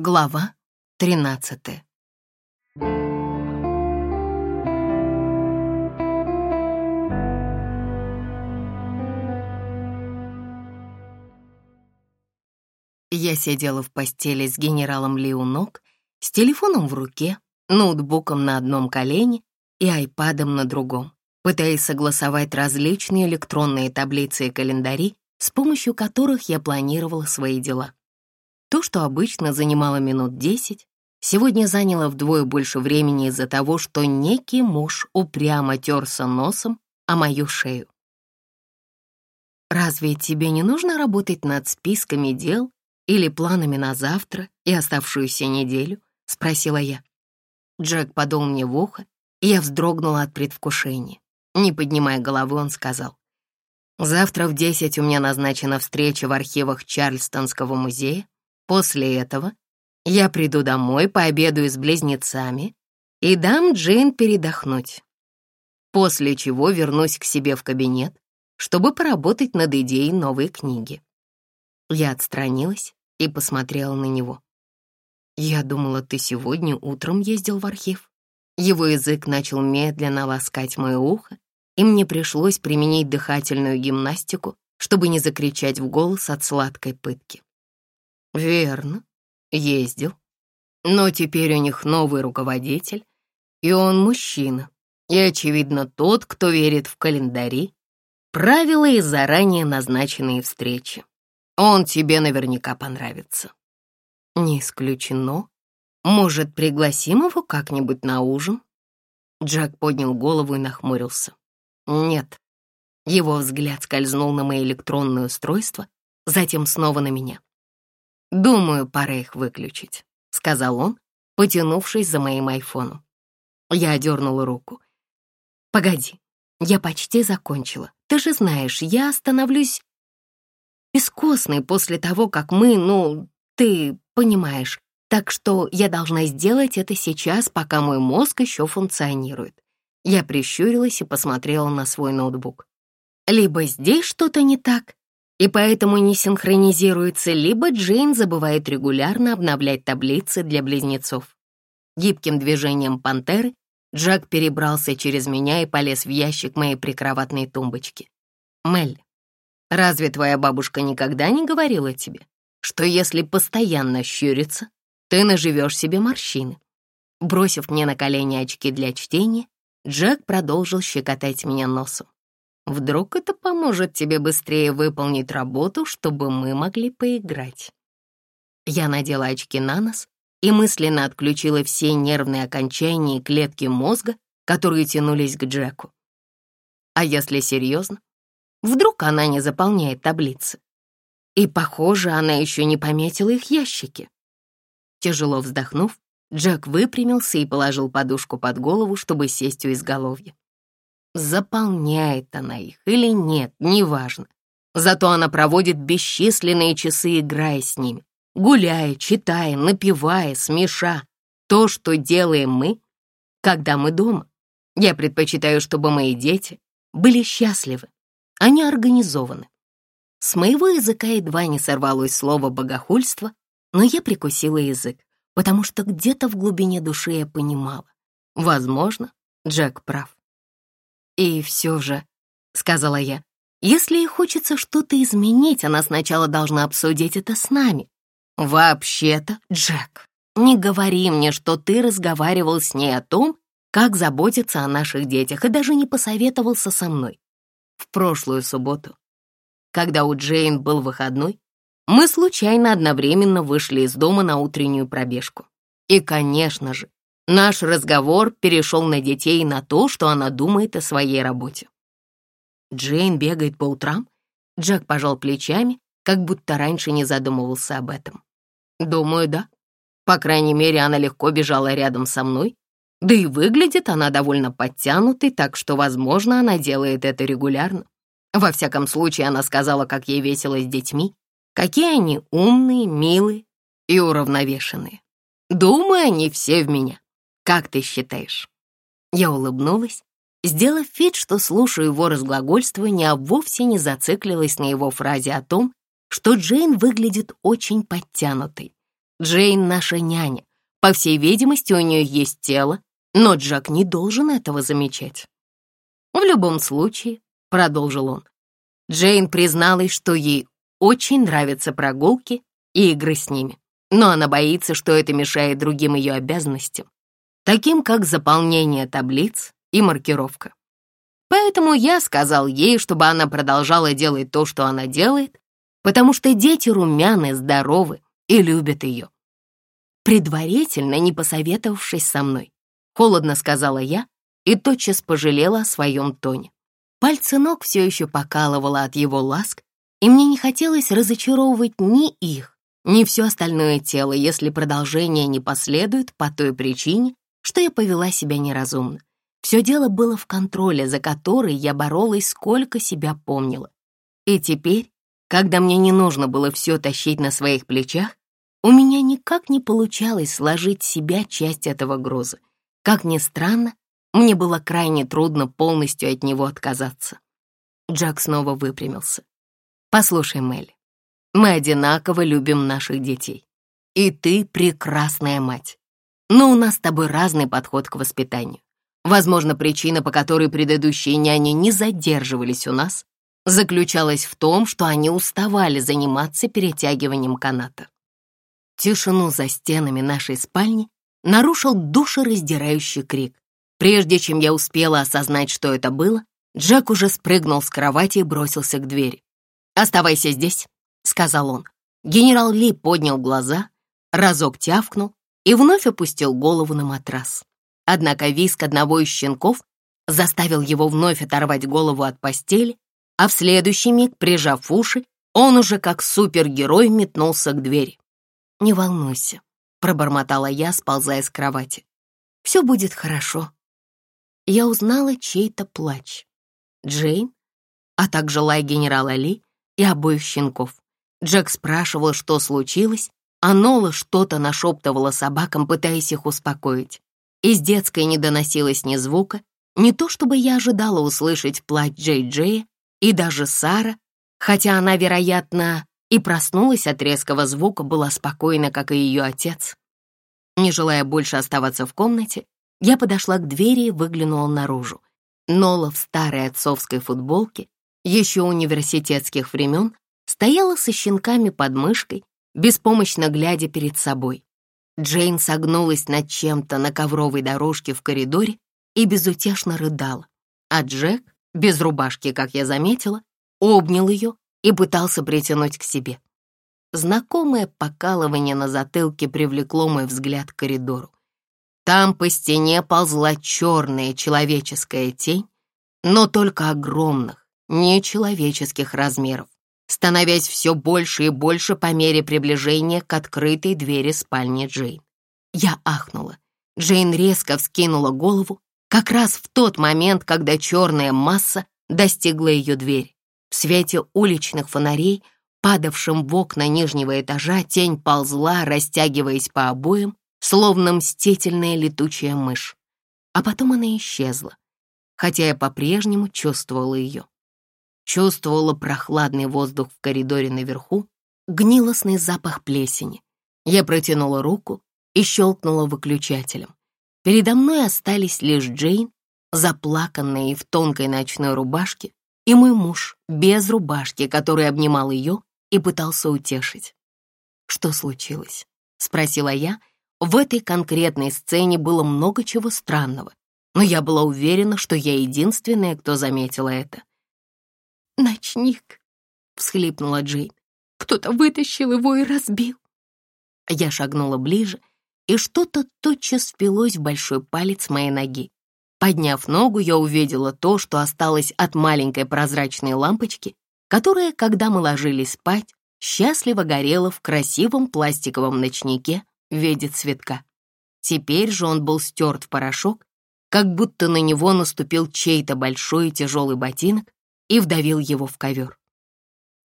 Глава 13 Я сидела в постели с генералом Ли с телефоном в руке, ноутбуком на одном колене и айпадом на другом, пытаясь согласовать различные электронные таблицы и календари, с помощью которых я планировала свои дела. То, что обычно занимало минут десять, сегодня заняло вдвое больше времени из-за того, что некий муж упрямо терся носом о мою шею. «Разве тебе не нужно работать над списками дел или планами на завтра и оставшуюся неделю?» — спросила я. Джек подул мне в ухо, и я вздрогнула от предвкушения. Не поднимая головы, он сказал, «Завтра в десять у меня назначена встреча в архивах Чарльстонского музея, После этого я приду домой, пообедаю с близнецами и дам Джейн передохнуть. После чего вернусь к себе в кабинет, чтобы поработать над идеей новой книги. Я отстранилась и посмотрела на него. «Я думала, ты сегодня утром ездил в архив». Его язык начал медленно ласкать мое ухо, и мне пришлось применить дыхательную гимнастику, чтобы не закричать в голос от сладкой пытки. Верно, ездил. Но теперь у них новый руководитель, и он мужчина. И, очевидно, тот, кто верит в календари, правила и заранее назначенные встречи. Он тебе наверняка понравится. Не исключено. Может, пригласим его как-нибудь на ужин? Джек поднял голову и нахмурился. Нет. Его взгляд скользнул на мои электронные устройства, затем снова на меня. «Думаю, пора их выключить», — сказал он, потянувшись за моим айфоном. Я одернула руку. «Погоди, я почти закончила. Ты же знаешь, я становлюсь бескостной после того, как мы, ну, ты понимаешь. Так что я должна сделать это сейчас, пока мой мозг еще функционирует». Я прищурилась и посмотрела на свой ноутбук. «Либо здесь что-то не так, и поэтому не синхронизируется, либо Джейн забывает регулярно обновлять таблицы для близнецов. Гибким движением пантеры Джек перебрался через меня и полез в ящик моей прикроватной тумбочки. «Мелли, разве твоя бабушка никогда не говорила тебе, что если постоянно щуриться, ты наживешь себе морщины?» Бросив мне на колени очки для чтения, Джек продолжил щекотать меня носом. Вдруг это поможет тебе быстрее выполнить работу, чтобы мы могли поиграть. Я надела очки на нос и мысленно отключила все нервные окончания и клетки мозга, которые тянулись к Джеку. А если серьезно? Вдруг она не заполняет таблицы? И, похоже, она еще не пометила их ящики. Тяжело вздохнув, Джек выпрямился и положил подушку под голову, чтобы сесть у изголовья. Заполняет она их или нет, неважно. Зато она проводит бесчисленные часы, играя с ними, гуляя, читая, напевая, смеша. То, что делаем мы, когда мы дома. Я предпочитаю, чтобы мои дети были счастливы, они организованы. С моего языка едва не сорвалось слово «богохульство», но я прикусила язык, потому что где-то в глубине души я понимала. Возможно, Джек прав. «И все же», — сказала я, «если ей хочется что-то изменить, она сначала должна обсудить это с нами. Вообще-то, Джек, не говори мне, что ты разговаривал с ней о том, как заботиться о наших детях, и даже не посоветовался со мной. В прошлую субботу, когда у Джейн был выходной, мы случайно одновременно вышли из дома на утреннюю пробежку. И, конечно же, Наш разговор перешел на детей и на то, что она думает о своей работе. Джейн бегает по утрам. Джек пожал плечами, как будто раньше не задумывался об этом. Думаю, да. По крайней мере, она легко бежала рядом со мной. Да и выглядит она довольно подтянутой, так что, возможно, она делает это регулярно. Во всяком случае, она сказала, как ей весело с детьми, какие они умные, милые и уравновешенные. Думаю, они все в меня. Как ты считаешь?» Я улыбнулась, сделав вид, что слушаю его разглагольствование, а вовсе не зациклилась на его фразе о том, что Джейн выглядит очень подтянутой. Джейн наша няня. По всей видимости, у нее есть тело, но Джек не должен этого замечать. В любом случае, продолжил он, Джейн призналась, что ей очень нравятся прогулки и игры с ними, но она боится, что это мешает другим ее обязанностям, таким как заполнение таблиц и маркировка. Поэтому я сказал ей, чтобы она продолжала делать то, что она делает, потому что дети румяны, здоровы и любят ее. Предварительно не посоветовавшись со мной, холодно сказала я и тотчас пожалела о своем тоне. Пальцы ног все еще покалывало от его ласк, и мне не хотелось разочаровывать ни их, ни все остальное тело, если продолжение не последует по той причине, что я повела себя неразумно. Все дело было в контроле, за который я боролась, сколько себя помнила. И теперь, когда мне не нужно было все тащить на своих плечах, у меня никак не получалось сложить себя часть этого груза. Как ни странно, мне было крайне трудно полностью от него отказаться. Джак снова выпрямился. «Послушай, Мелли, мы одинаково любим наших детей. И ты прекрасная мать. Но у нас с тобой разный подход к воспитанию. Возможно, причина, по которой предыдущие няни не задерживались у нас, заключалась в том, что они уставали заниматься перетягиванием каната. Тишину за стенами нашей спальни нарушил душераздирающий крик. Прежде чем я успела осознать, что это было, Джек уже спрыгнул с кровати и бросился к двери. «Оставайся здесь», — сказал он. Генерал Ли поднял глаза, разок тявкнул и вновь опустил голову на матрас. Однако виск одного из щенков заставил его вновь оторвать голову от постели, а в следующий миг, прижав уши, он уже как супергерой метнулся к двери. «Не волнуйся», — пробормотала я, сползая с кровати. «Все будет хорошо». Я узнала чей-то плач. Джейн, а также лай генерала Ли и обоих щенков. Джек спрашивал, что случилось, а Нола что-то нашептывала собакам, пытаясь их успокоить. Из детской не доносилось ни звука, не то чтобы я ожидала услышать плач Джей-Джея и даже Сара, хотя она, вероятно, и проснулась от резкого звука, была спокойна, как и ее отец. Не желая больше оставаться в комнате, я подошла к двери и выглянула наружу. Нола в старой отцовской футболке, еще университетских времен, стояла со щенками под мышкой, беспомощно глядя перед собой. Джейн согнулась над чем-то на ковровой дорожке в коридоре и безутешно рыдала. А Джек, без рубашки, как я заметила, обнял ее и пытался притянуть к себе. Знакомое покалывание на затылке привлекло мой взгляд к коридору. Там по стене ползла черная человеческая тень, но только огромных, нечеловеческих размеров становясь все больше и больше по мере приближения к открытой двери спальни Джейн. Я ахнула. Джейн резко вскинула голову, как раз в тот момент, когда черная масса достигла ее двери. В свете уличных фонарей, падавшим в окна нижнего этажа, тень ползла, растягиваясь по обоям, словно мстительная летучая мышь. А потом она исчезла, хотя я по-прежнему чувствовала ее чувствовала прохладный воздух в коридоре наверху, гнилостный запах плесени. Я протянула руку и щелкнула выключателем. Передо мной остались лишь Джейн, заплаканная и в тонкой ночной рубашке, и мой муж без рубашки, который обнимал ее и пытался утешить. «Что случилось?» — спросила я. В этой конкретной сцене было много чего странного, но я была уверена, что я единственная, кто заметила это. «Ночник!» — всхлипнула Джейн. «Кто-то вытащил его и разбил!» Я шагнула ближе, и что-то тотчас впилось в большой палец моей ноги. Подняв ногу, я увидела то, что осталось от маленькой прозрачной лампочки, которая, когда мы ложились спать, счастливо горела в красивом пластиковом ночнике в виде цветка. Теперь же он был стерт в порошок, как будто на него наступил чей-то большой и тяжелый ботинок, и вдавил его в ковер.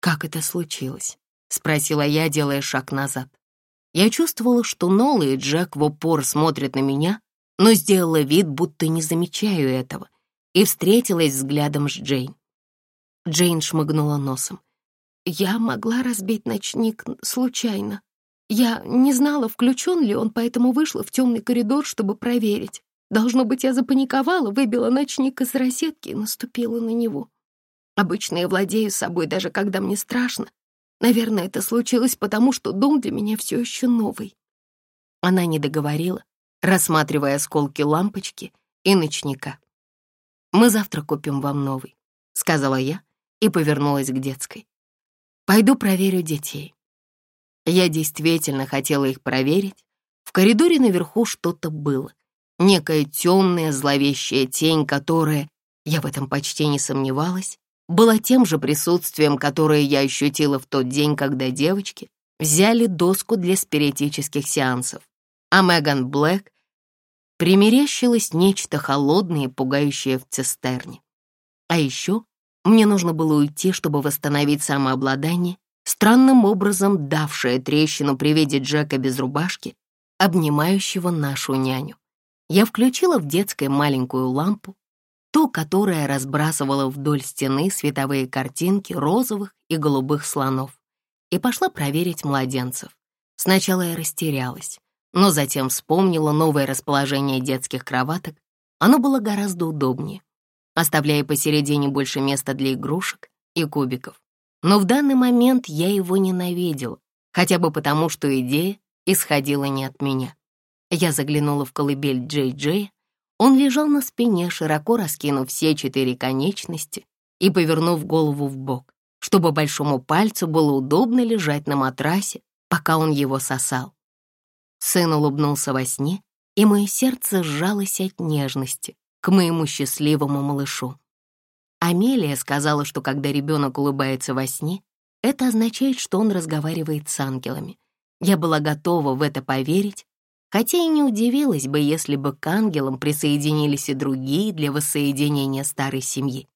«Как это случилось?» — спросила я, делая шаг назад. Я чувствовала, что Нола и Джек в упор смотрят на меня, но сделала вид, будто не замечаю этого, и встретилась взглядом с Джейн. Джейн шмыгнула носом. «Я могла разбить ночник случайно». Я не знала, включен ли он, поэтому вышла в темный коридор, чтобы проверить. Должно быть, я запаниковала, выбила ночник из розетки и наступила на него. Обычно я владею собой, даже когда мне страшно. Наверное, это случилось потому, что дом для меня все еще новый. Она не договорила, рассматривая осколки лампочки и ночника. «Мы завтра купим вам новый», — сказала я и повернулась к детской. «Пойду проверю детей». Я действительно хотела их проверить. В коридоре наверху что-то было. Некая темная зловещая тень, которая, я в этом почти не сомневалась, была тем же присутствием, которое я ощутила в тот день, когда девочки взяли доску для спиритических сеансов, а Меган Блэк примерещилось нечто холодное и пугающее в цистерне. А еще мне нужно было уйти, чтобы восстановить самообладание, странным образом давшее трещину при виде Джека без рубашки, обнимающего нашу няню. Я включила в детской маленькую лампу, ту, которая разбрасывала вдоль стены световые картинки розовых и голубых слонов, и пошла проверить младенцев. Сначала я растерялась, но затем вспомнила новое расположение детских кроваток. Оно было гораздо удобнее, оставляя посередине больше места для игрушек и кубиков. Но в данный момент я его ненавидела, хотя бы потому, что идея исходила не от меня. Я заглянула в колыбель Джей-Джея он лежал на спине, широко раскинув все четыре конечности и повернув голову в бок, чтобы большому пальцу было удобно лежать на матрасе, пока он его сосал. Сын улыбнулся во сне, и мое сердце сжалось от нежности к моему счастливому малышу. Амелия сказала, что когда ребенок улыбается во сне, это означает, что он разговаривает с ангелами. Я была готова в это поверить, хотя и не удивилась бы, если бы к ангелам присоединились и другие для воссоединения старой семьи.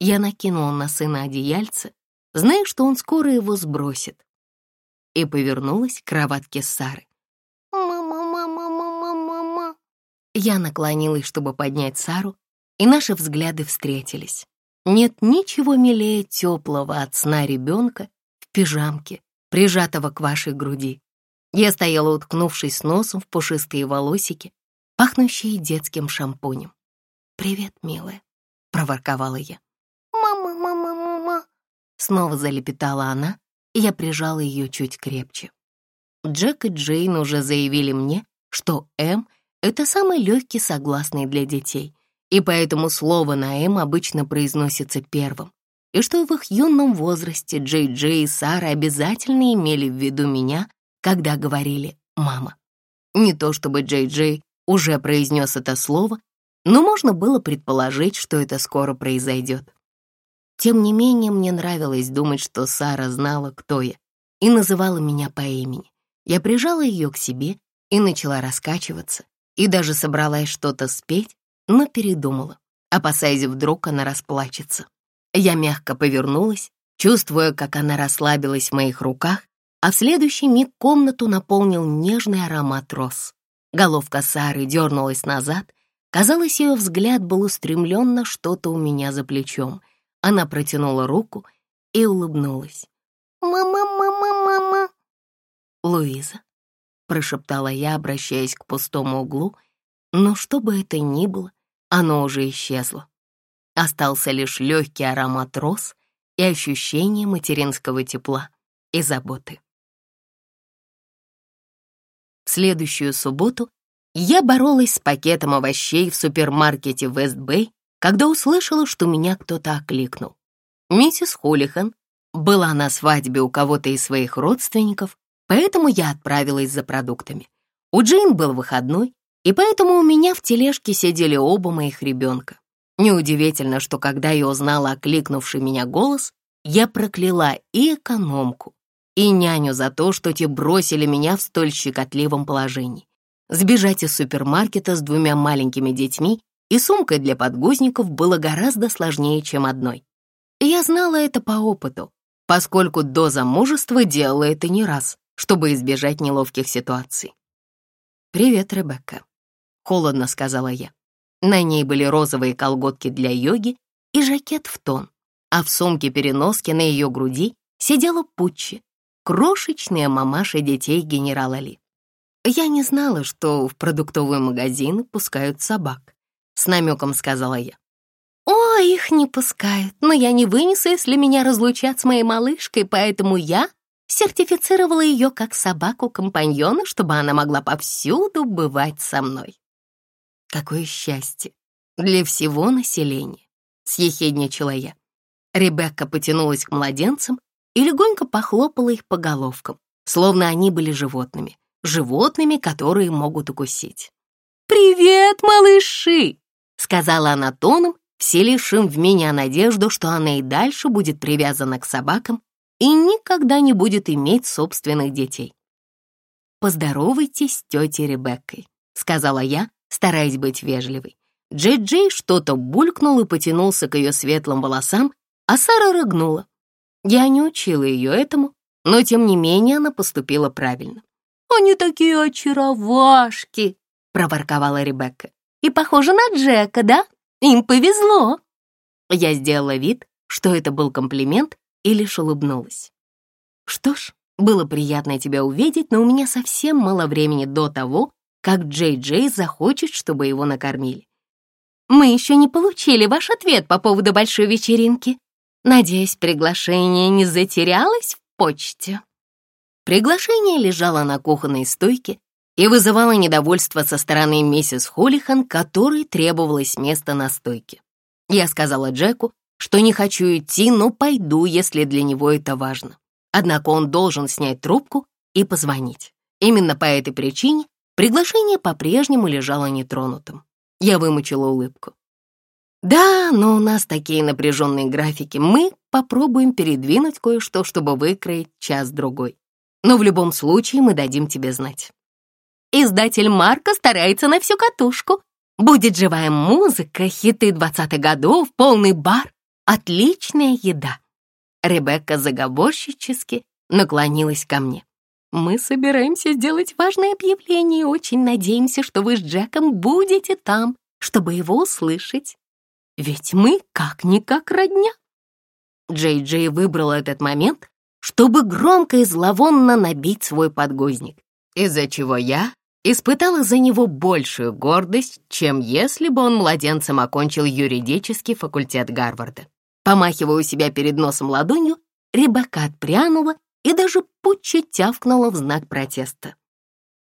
Я накинула на сына одеяльце, зная, что он скоро его сбросит, и повернулась к кроватке Сары. «Мама, мама, мама, мама». Я наклонилась, чтобы поднять Сару, и наши взгляды встретились. Нет ничего милее теплого от сна ребенка в пижамке, прижатого к вашей груди. Я стояла, уткнувшись носом в пушистые волосики, пахнущие детским шампунем. «Привет, милая», — проворковала я. «Мама, мама, мама», — снова залепетала она, и я прижала ее чуть крепче. Джек и Джейн уже заявили мне, что «М» — это самый легкий согласный для детей, и поэтому слово на «М» обычно произносится первым, и что в их юном возрасте Джей-Джей и Сара обязательно имели в виду меня когда говорили «мама». Не то чтобы Джей-Джей уже произнес это слово, но можно было предположить, что это скоро произойдет. Тем не менее, мне нравилось думать, что Сара знала, кто я, и называла меня по имени. Я прижала ее к себе и начала раскачиваться, и даже собралась что-то спеть, но передумала, опасаясь, вдруг она расплачется. Я мягко повернулась, чувствуя, как она расслабилась в моих руках, а в следующий миг комнату наполнил нежный аромат роз. Головка Сары дернулась назад. Казалось, ее взгляд был устремлен на что-то у меня за плечом. Она протянула руку и улыбнулась. «Мама, мама, мама!» «Луиза», — прошептала я, обращаясь к пустому углу, но что бы это ни было, оно уже исчезло. Остался лишь легкий аромат роз и ощущение материнского тепла и заботы. В следующую субботу я боролась с пакетом овощей в супермаркете Вестбэй, когда услышала, что меня кто-то окликнул. Миссис Хулихан была на свадьбе у кого-то из своих родственников, поэтому я отправилась за продуктами. У Джейн был выходной, и поэтому у меня в тележке сидели оба моих ребенка. Неудивительно, что когда я узнала окликнувший меня голос, я прокляла и экономку, и няню за то, что те бросили меня в столь щекотливом положении. Сбежать из супермаркета с двумя маленькими детьми и сумкой для подгузников было гораздо сложнее, чем одной. Я знала это по опыту, поскольку до замужества делала это не раз, чтобы избежать неловких ситуаций. «Привет, Ребекка», — холодно сказала я. На ней были розовые колготки для йоги и жакет в тон, а в сумке-переноске на ее груди сидела Пуччи крошечная мамаша детей генерала Ли. Я не знала, что в продуктовые магазины пускают собак. С намеком сказала я. «О, их не пускают, но я не вынесу, если меня разлучат с моей малышкой, поэтому я сертифицировала ее как собаку-компаньона, чтобы она могла повсюду бывать со мной». Какое счастье для всего населения, съехидничала я. Ребекка потянулась к младенцам и легонько похлопала их по головкам, словно они были животными, животными, которые могут укусить. «Привет, малыши!» — сказала она тоном, вселившим в меня надежду, что она и дальше будет привязана к собакам и никогда не будет иметь собственных детей. «Поздоровайтесь с тетей Ребеккой», — сказала я, стараясь быть вежливой. Джей-Джей что-то булькнул и потянулся к ее светлым волосам, а Сара рыгнула. Я не учила ее этому, но тем не менее она поступила правильно. «Они такие очаровашки!» — проворковала Ребекка. «И похожи на Джека, да? Им повезло!» Я сделала вид, что это был комплимент, и лишь улыбнулась. «Что ж, было приятно тебя увидеть, но у меня совсем мало времени до того, как Джей-Джей захочет, чтобы его накормили. Мы еще не получили ваш ответ по поводу большой вечеринки. Надеюсь, приглашение не затерялось в почте. Приглашение лежало на кухонной стойке и вызывало недовольство со стороны миссис Холлихан, которой требовалось место на стойке. Я сказала Джеку, что не хочу идти, но пойду, если для него это важно. Однако он должен снять трубку и позвонить. Именно по этой причине приглашение по-прежнему лежало нетронутым. Я вымучила улыбку. Да, но у нас такие напряженные графики. Мы попробуем передвинуть кое-что, чтобы выкроить час-другой. Но в любом случае мы дадим тебе знать. Издатель Марка старается на всю катушку. Будет живая музыка, хиты двадцатых годов, полный бар, отличная еда. Ребекка заговорщически наклонилась ко мне. Мы собираемся сделать важное объявление и очень надеемся, что вы с Джеком будете там, чтобы его услышать. Ведь мы как-никак родня. Джей-Джей выбрал этот момент, чтобы громко и зловонно набить свой подгузник, из-за чего я испытала за него большую гордость, чем если бы он младенцем окончил юридический факультет Гарварда. Помахивая у себя перед носом ладонью, Ребекка отпрянула и даже путче тявкнула в знак протеста.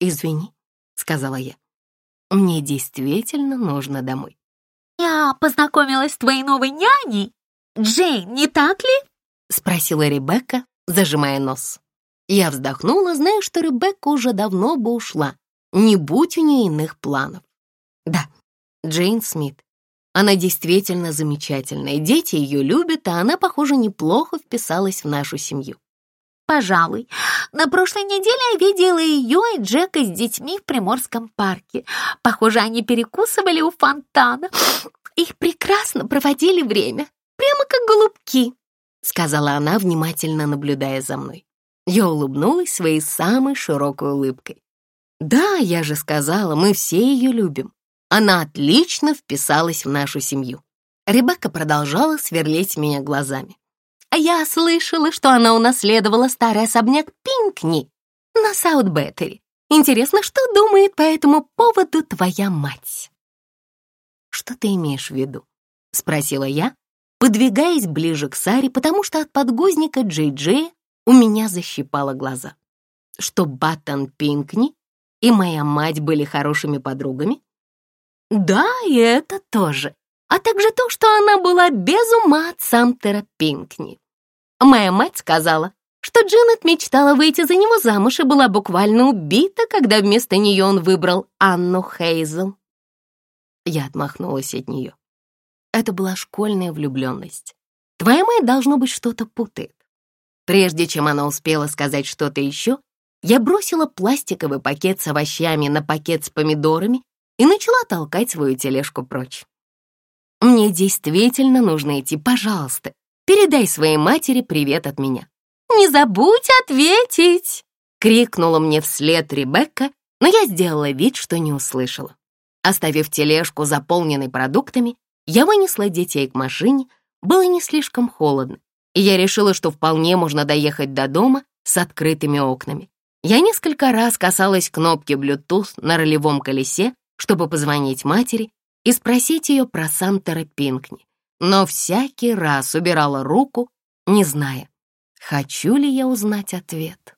«Извини», — сказала я, — «мне действительно нужно домой». «Я познакомилась с твоей новой няней, Джейн, не так ли?» — спросила Ребекка, зажимая нос. Я вздохнула, зная, что Ребекка уже давно бы ушла, не будь у нее иных планов. Да, Джейн Смит. Она действительно замечательная, дети ее любят, а она, похоже, неплохо вписалась в нашу семью. Пожалуй. На прошлой неделе я видела ее и Джека с детьми в Приморском парке. Похоже, они перекусывали у фонтана. Их прекрасно проводили время, прямо как голубки, сказала она, внимательно наблюдая за мной. Я улыбнулась своей самой широкой улыбкой. Да, я же сказала, мы все ее любим. Она отлично вписалась в нашу семью. Ребекка продолжала сверлить меня глазами. А я слышала, что она унаследовала старый особняк Пинкни на Саутбеттери. Интересно, что думает по этому поводу твоя мать?» «Что ты имеешь в виду?» — спросила я, подвигаясь ближе к Саре, потому что от подгузника Джей-Джея у меня защипало глаза. Что Баттон Пинкни и моя мать были хорошими подругами? Да, и это тоже а также то, что она была без ума от Самтера Пинкни. Моя мать сказала, что Дженнет мечтала выйти за него замуж и была буквально убита, когда вместо нее он выбрал Анну Хейзел. Я отмахнулась от нее. Это была школьная влюбленность. Твоя мать, должно быть, что-то путает. Прежде чем она успела сказать что-то еще, я бросила пластиковый пакет с овощами на пакет с помидорами и начала толкать свою тележку прочь. Мне действительно нужно идти, пожалуйста. Передай своей матери привет от меня. Не забудь ответить!» Крикнула мне вслед Ребекка, но я сделала вид, что не услышала. Оставив тележку, заполненной продуктами, я вынесла детей к машине. Было не слишком холодно, и я решила, что вполне можно доехать до дома с открытыми окнами. Я несколько раз касалась кнопки Bluetooth на ролевом колесе, чтобы позвонить матери и спросить ее про Сантера Пинкни, но всякий раз убирала руку, не зная, хочу ли я узнать ответ.